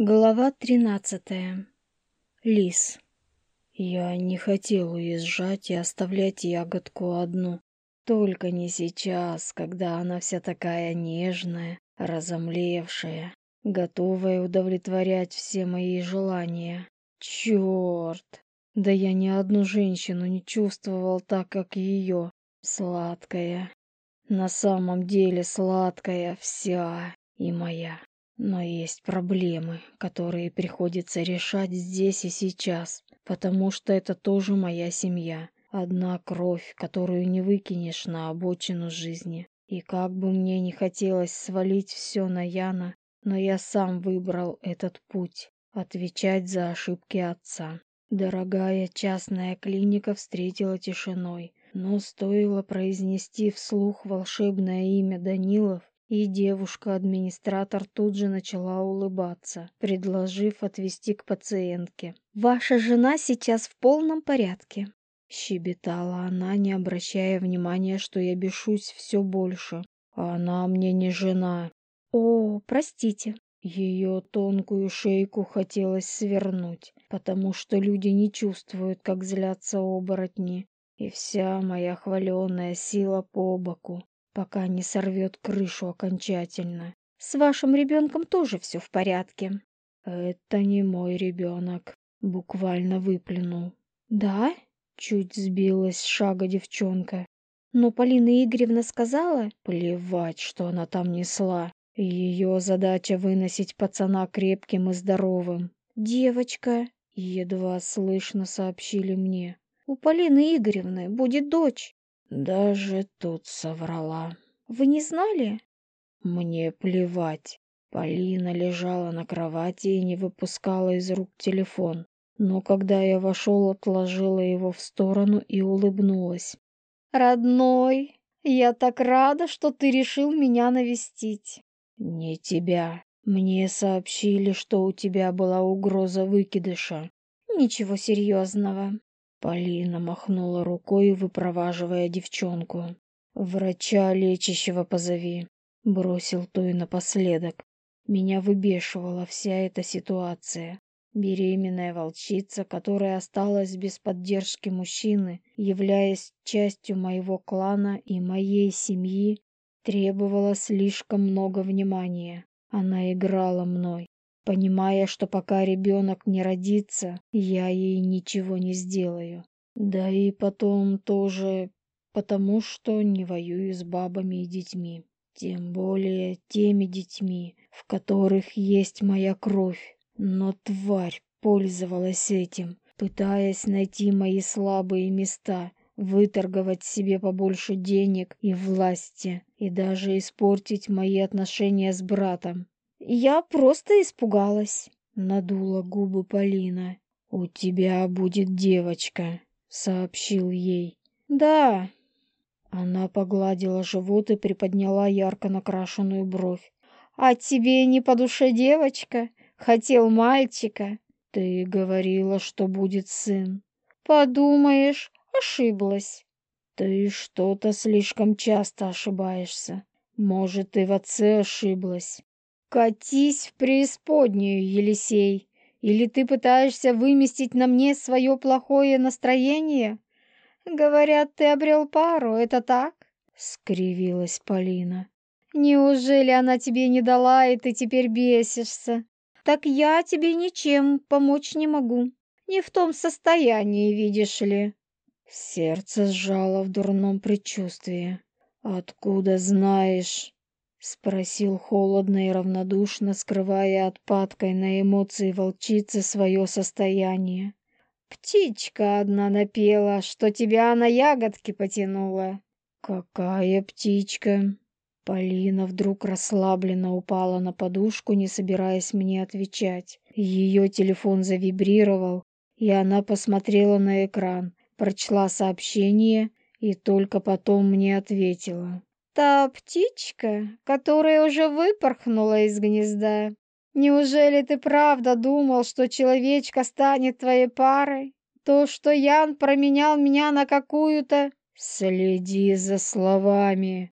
Глава тринадцатая. Лис. Я не хотел уезжать и оставлять ягодку одну. Только не сейчас, когда она вся такая нежная, разомлевшая, готовая удовлетворять все мои желания. Черт! Да я ни одну женщину не чувствовал так, как ее. Сладкая. На самом деле сладкая вся и моя. Но есть проблемы, которые приходится решать здесь и сейчас, потому что это тоже моя семья. Одна кровь, которую не выкинешь на обочину жизни. И как бы мне не хотелось свалить все на Яна, но я сам выбрал этот путь — отвечать за ошибки отца. Дорогая частная клиника встретила тишиной, но стоило произнести вслух волшебное имя Данилов, и девушка-администратор тут же начала улыбаться, предложив отвезти к пациентке. «Ваша жена сейчас в полном порядке», — щебетала она, не обращая внимания, что я бешусь все больше. «Она мне не жена». «О, простите». Ее тонкую шейку хотелось свернуть, потому что люди не чувствуют, как злятся оборотни, и вся моя хваленая сила по боку пока не сорвет крышу окончательно. С вашим ребенком тоже все в порядке. Это не мой ребенок, буквально выплюнул. Да? Чуть сбилась с шага девчонка. Но Полина Игоревна сказала... Плевать, что она там несла. Ее задача выносить пацана крепким и здоровым. Девочка, едва слышно сообщили мне. У Полины Игоревны будет дочь. Даже тут соврала. Вы не знали? Мне плевать. Полина лежала на кровати и не выпускала из рук телефон. Но когда я вошел, отложила его в сторону и улыбнулась. «Родной, я так рада, что ты решил меня навестить». «Не тебя. Мне сообщили, что у тебя была угроза выкидыша». «Ничего серьезного. Полина махнула рукой, выпроваживая девчонку. «Врача лечащего позови», — бросил той напоследок. Меня выбешивала вся эта ситуация. Беременная волчица, которая осталась без поддержки мужчины, являясь частью моего клана и моей семьи, требовала слишком много внимания. Она играла мной, понимая, что пока ребенок не родится, я ей ничего не сделаю. Да и потом тоже потому, что не воюю с бабами и детьми. Тем более теми детьми, в которых есть моя кровь. Но тварь пользовалась этим, пытаясь найти мои слабые места, выторговать себе побольше денег и власти, и даже испортить мои отношения с братом. Я просто испугалась. Надула губы Полина. У тебя будет девочка, сообщил ей. Да. Она погладила живот и приподняла ярко накрашенную бровь. А тебе не по душе девочка? Хотел мальчика. Ты говорила, что будет сын. Подумаешь, ошиблась. Ты что-то слишком часто ошибаешься. Может, и в отце ошиблась. «Катись в преисподнюю, Елисей! Или ты пытаешься выместить на мне свое плохое настроение? Говорят, ты обрел пару, это так?» — скривилась Полина. «Неужели она тебе не дала, и ты теперь бесишься? Так я тебе ничем помочь не могу. Не в том состоянии, видишь ли». Сердце сжало в дурном предчувствии. «Откуда знаешь?» — спросил холодно и равнодушно, скрывая отпадкой на эмоции волчицы свое состояние. «Птичка одна напела, что тебя на ягодки потянула». «Какая птичка?» Полина вдруг расслабленно упала на подушку, не собираясь мне отвечать. Ее телефон завибрировал, и она посмотрела на экран, прочла сообщение и только потом мне ответила. Та птичка, которая уже выпорхнула из гнезда. Неужели ты правда думал, что человечка станет твоей парой? То, что Ян променял меня на какую-то... Следи за словами.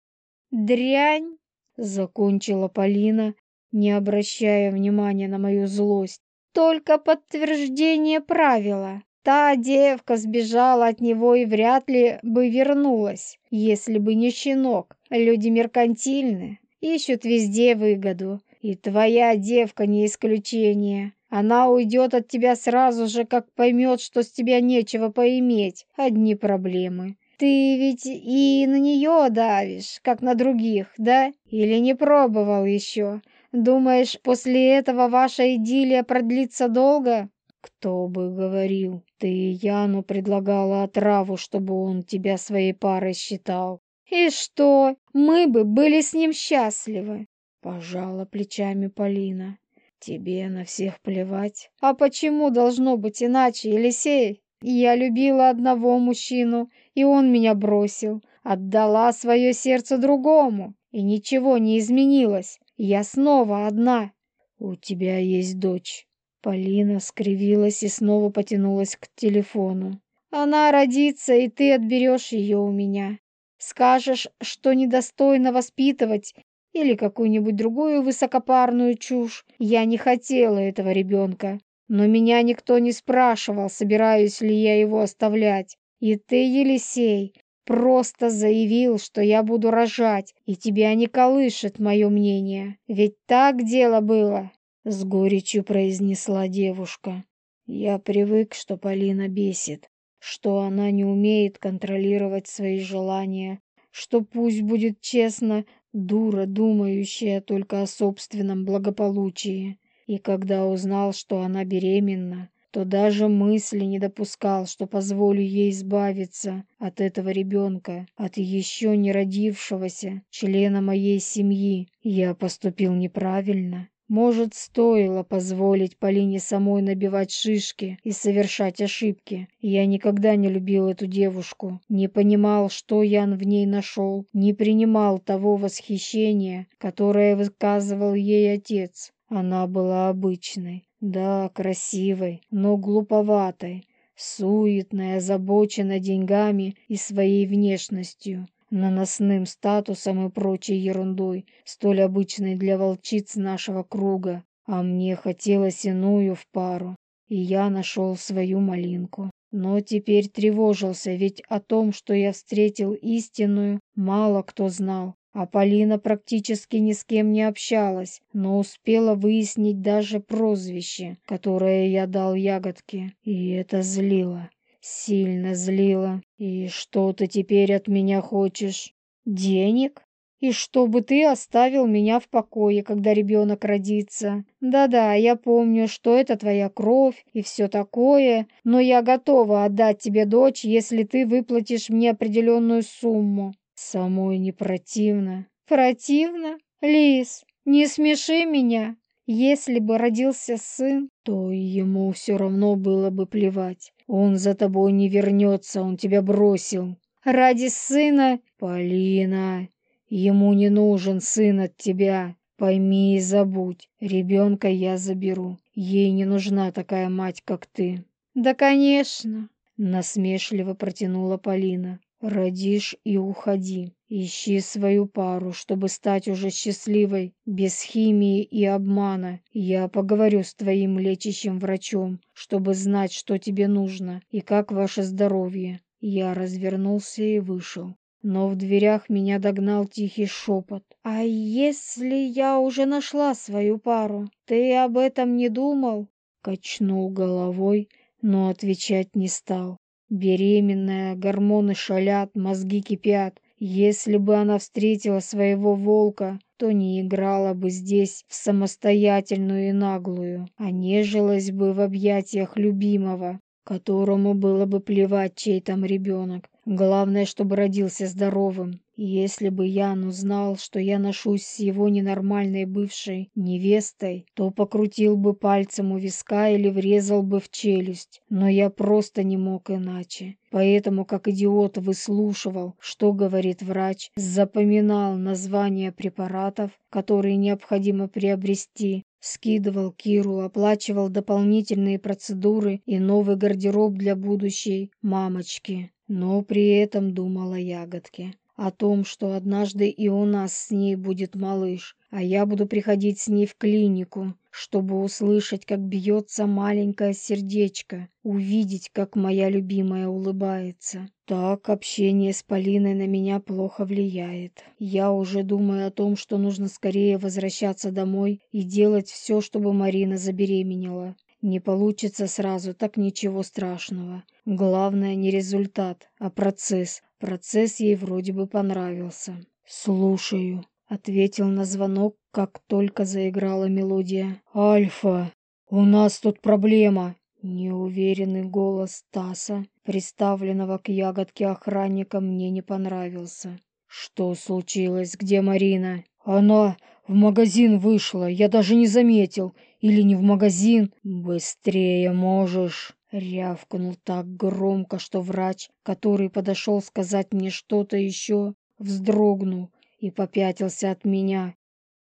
Дрянь, закончила Полина, не обращая внимания на мою злость. «Только подтверждение правила. Та девка сбежала от него и вряд ли бы вернулась, если бы не щенок. Люди меркантильны, ищут везде выгоду. И твоя девка не исключение. Она уйдет от тебя сразу же, как поймет, что с тебя нечего поиметь. Одни проблемы. Ты ведь и на нее давишь, как на других, да? Или не пробовал еще? Думаешь, после этого ваша идиллия продлится долго? Кто бы говорил, ты Яну предлагала отраву, чтобы он тебя своей парой считал. И что? Мы бы были с ним счастливы. Пожала плечами Полина. Тебе на всех плевать. А почему должно быть иначе, Елисей? Я любила одного мужчину, и он меня бросил. Отдала свое сердце другому, и ничего не изменилось. Я снова одна. У тебя есть дочь. Полина скривилась и снова потянулась к телефону. Она родится, и ты отберешь ее у меня. Скажешь, что недостойно воспитывать или какую-нибудь другую высокопарную чушь. Я не хотела этого ребенка, но меня никто не спрашивал, собираюсь ли я его оставлять. И ты, Елисей, просто заявил, что я буду рожать, и тебя не колышет мое мнение. Ведь так дело было, — с горечью произнесла девушка. Я привык, что Полина бесит, что она не умеет контролировать свои желания, что пусть будет честно, дура, думающая только о собственном благополучии. И когда узнал, что она беременна, то даже мысли не допускал, что позволю ей избавиться от этого ребенка, от еще не родившегося члена моей семьи. Я поступил неправильно. Может, стоило позволить Полине самой набивать шишки и совершать ошибки. Я никогда не любил эту девушку, не понимал, что Ян в ней нашел, не принимал того восхищения, которое выказывал ей отец. Она была обычной, да, красивой, но глуповатой, суетной, озабоченной деньгами и своей внешностью наносным статусом и прочей ерундой, столь обычной для волчиц нашего круга. А мне хотелось иную в пару, и я нашел свою малинку. Но теперь тревожился, ведь о том, что я встретил истинную, мало кто знал. А Полина практически ни с кем не общалась, но успела выяснить даже прозвище, которое я дал ягодке, и это злило. Сильно злила. И что ты теперь от меня хочешь? Денег? И чтобы ты оставил меня в покое, когда ребенок родится. Да-да, я помню, что это твоя кровь и все такое, но я готова отдать тебе дочь, если ты выплатишь мне определенную сумму. Самой не противно. Противно? Лис, не смеши меня. Если бы родился сын, то ему все равно было бы плевать. Он за тобой не вернется, он тебя бросил. Ради сына, Полина, ему не нужен сын от тебя. Пойми и забудь, ребенка я заберу. Ей не нужна такая мать, как ты. Да, конечно, насмешливо протянула Полина. Родишь и уходи. Ищи свою пару, чтобы стать уже счастливой, без химии и обмана. Я поговорю с твоим лечащим врачом, чтобы знать, что тебе нужно и как ваше здоровье. Я развернулся и вышел. Но в дверях меня догнал тихий шепот. «А если я уже нашла свою пару? Ты об этом не думал?» Качнул головой, но отвечать не стал. Беременная, гормоны шалят, мозги кипят. Если бы она встретила своего волка, то не играла бы здесь в самостоятельную и наглую, а нежилась бы в объятиях любимого, которому было бы плевать, чей там ребенок. Главное, чтобы родился здоровым. Если бы Ян узнал, что я ношусь с его ненормальной бывшей невестой, то покрутил бы пальцем у виска или врезал бы в челюсть. Но я просто не мог иначе. Поэтому, как идиот, выслушивал, что говорит врач, запоминал названия препаратов, которые необходимо приобрести, скидывал Киру, оплачивал дополнительные процедуры и новый гардероб для будущей мамочки. Но при этом думала ягодке. О том, что однажды и у нас с ней будет малыш, а я буду приходить с ней в клинику, чтобы услышать, как бьется маленькое сердечко, увидеть, как моя любимая улыбается. Так общение с Полиной на меня плохо влияет. Я уже думаю о том, что нужно скорее возвращаться домой и делать все, чтобы Марина забеременела. Не получится сразу, так ничего страшного. Главное не результат, а процесс. Процесс ей вроде бы понравился. «Слушаю», — ответил на звонок, как только заиграла мелодия. «Альфа, у нас тут проблема!» Неуверенный голос Таса, приставленного к ягодке охранника, мне не понравился. «Что случилось? Где Марина?» «Она в магазин вышла, я даже не заметил. Или не в магазин?» «Быстрее можешь!» Рявкнул так громко, что врач, который подошел сказать мне что-то еще, вздрогнул и попятился от меня.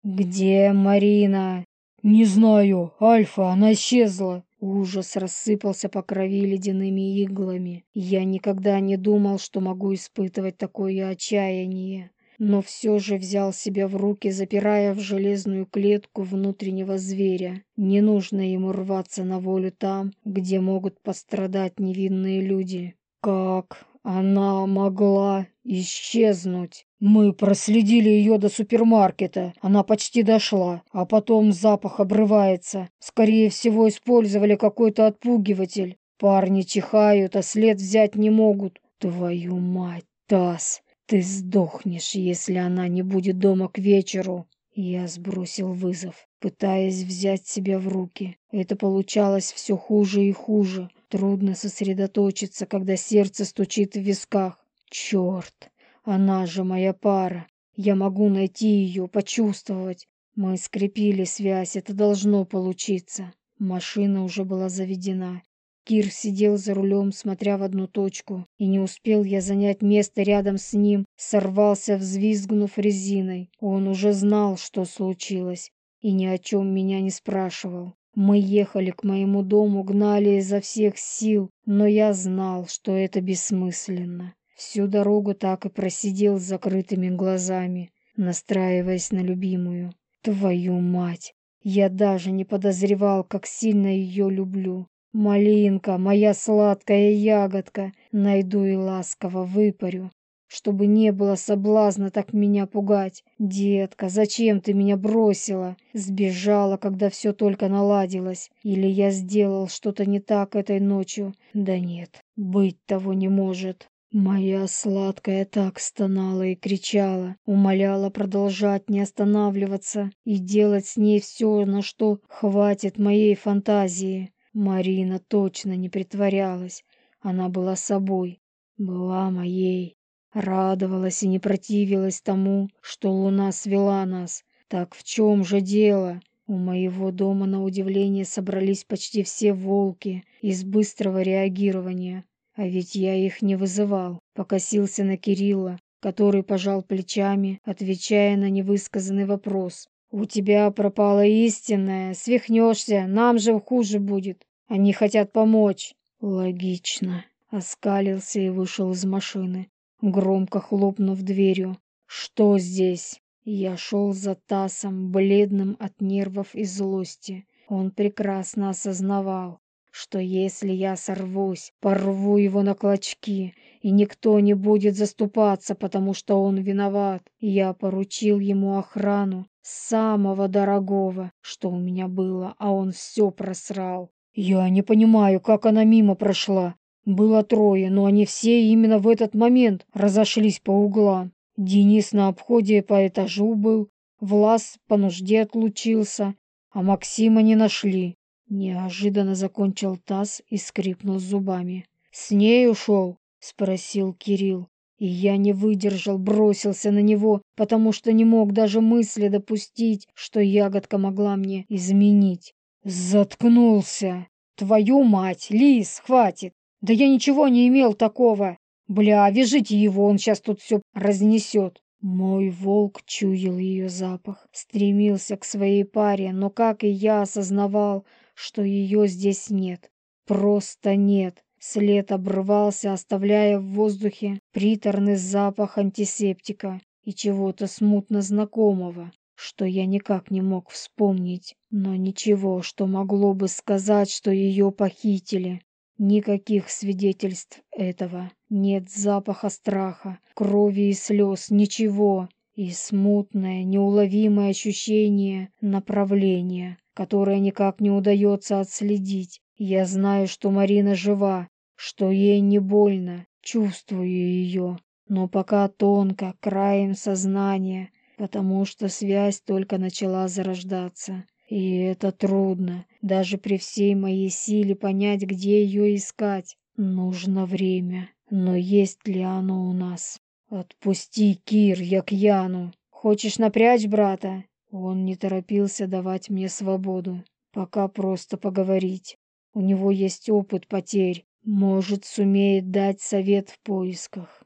«Где Марина?» «Не знаю, Альфа, она исчезла!» Ужас рассыпался по крови ледяными иглами. Я никогда не думал, что могу испытывать такое отчаяние, но все же взял себя в руки, запирая в железную клетку внутреннего зверя. Не нужно ему рваться на волю там, где могут пострадать невинные люди. Как она могла исчезнуть? Мы проследили ее до супермаркета. Она почти дошла, а потом запах обрывается. Скорее всего, использовали какой-то отпугиватель. Парни чихают, а след взять не могут. Твою мать, Тасс, ты сдохнешь, если она не будет дома к вечеру. Я сбросил вызов, пытаясь взять себя в руки. Это получалось все хуже и хуже. Трудно сосредоточиться, когда сердце стучит в висках. Черт, она же моя пара. Я могу найти ее, почувствовать. Мы скрепили связь, это должно получиться. Машина уже была заведена. Кир сидел за рулем, смотря в одну точку, и не успел я занять место рядом с ним, сорвался, взвизгнув резиной. Он уже знал, что случилось, и ни о чем меня не спрашивал. Мы ехали к моему дому, гнали изо всех сил, но я знал, что это бессмысленно. Всю дорогу так и просидел с закрытыми глазами, настраиваясь на любимую. Твою мать! Я даже не подозревал, как сильно ее люблю. Малинка, моя сладкая ягодка, найду и ласково выпарю чтобы не было соблазна так меня пугать. Детка, зачем ты меня бросила? Сбежала, когда все только наладилось. Или я сделал что-то не так этой ночью? Да нет, быть того не может. Моя сладкая так стонала и кричала, умоляла продолжать не останавливаться и делать с ней все, на что хватит моей фантазии. Марина точно не притворялась. Она была собой, была моей. Радовалась и не противилась тому, что луна свела нас. Так в чем же дело? У моего дома, на удивление, собрались почти все волки из быстрого реагирования. А ведь я их не вызывал. Покосился на Кирилла, который пожал плечами, отвечая на невысказанный вопрос. «У тебя пропала истинная, свихнешься, нам же хуже будет. Они хотят помочь». «Логично», — оскалился и вышел из машины громко хлопнув дверью. «Что здесь?» Я шел за Тасом, бледным от нервов и злости. Он прекрасно осознавал, что если я сорвусь, порву его на клочки, и никто не будет заступаться, потому что он виноват. Я поручил ему охрану самого дорогого, что у меня было, а он все просрал. Я не понимаю, как она мимо прошла. Было трое, но они все именно в этот момент разошлись по углам. Денис на обходе по этажу был, Влас по нужде отлучился, а Максима не нашли. Неожиданно закончил таз и скрипнул зубами. «С ней ушел?» — спросил Кирилл. И я не выдержал, бросился на него, потому что не мог даже мысли допустить, что ягодка могла мне изменить. Заткнулся. Твою мать, Лис, хватит. Да я ничего не имел такого. Бля, вяжите его, он сейчас тут все разнесет. Мой волк чуял ее запах, стремился к своей паре, но, как и я, осознавал, что ее здесь нет. Просто нет. След обрывался, оставляя в воздухе приторный запах антисептика и чего-то смутно знакомого, что я никак не мог вспомнить, но ничего, что могло бы сказать, что ее похитили. Никаких свидетельств этого. Нет запаха страха, крови и слез, ничего. И смутное, неуловимое ощущение направления, которое никак не удается отследить. Я знаю, что Марина жива, что ей не больно, чувствую ее, но пока тонко, краем сознания, потому что связь только начала зарождаться. И это трудно, даже при всей моей силе понять, где ее искать. Нужно время, но есть ли оно у нас? Отпусти, Кир, я к Яну. Хочешь напрячь брата? Он не торопился давать мне свободу, пока просто поговорить. У него есть опыт потерь, может, сумеет дать совет в поисках.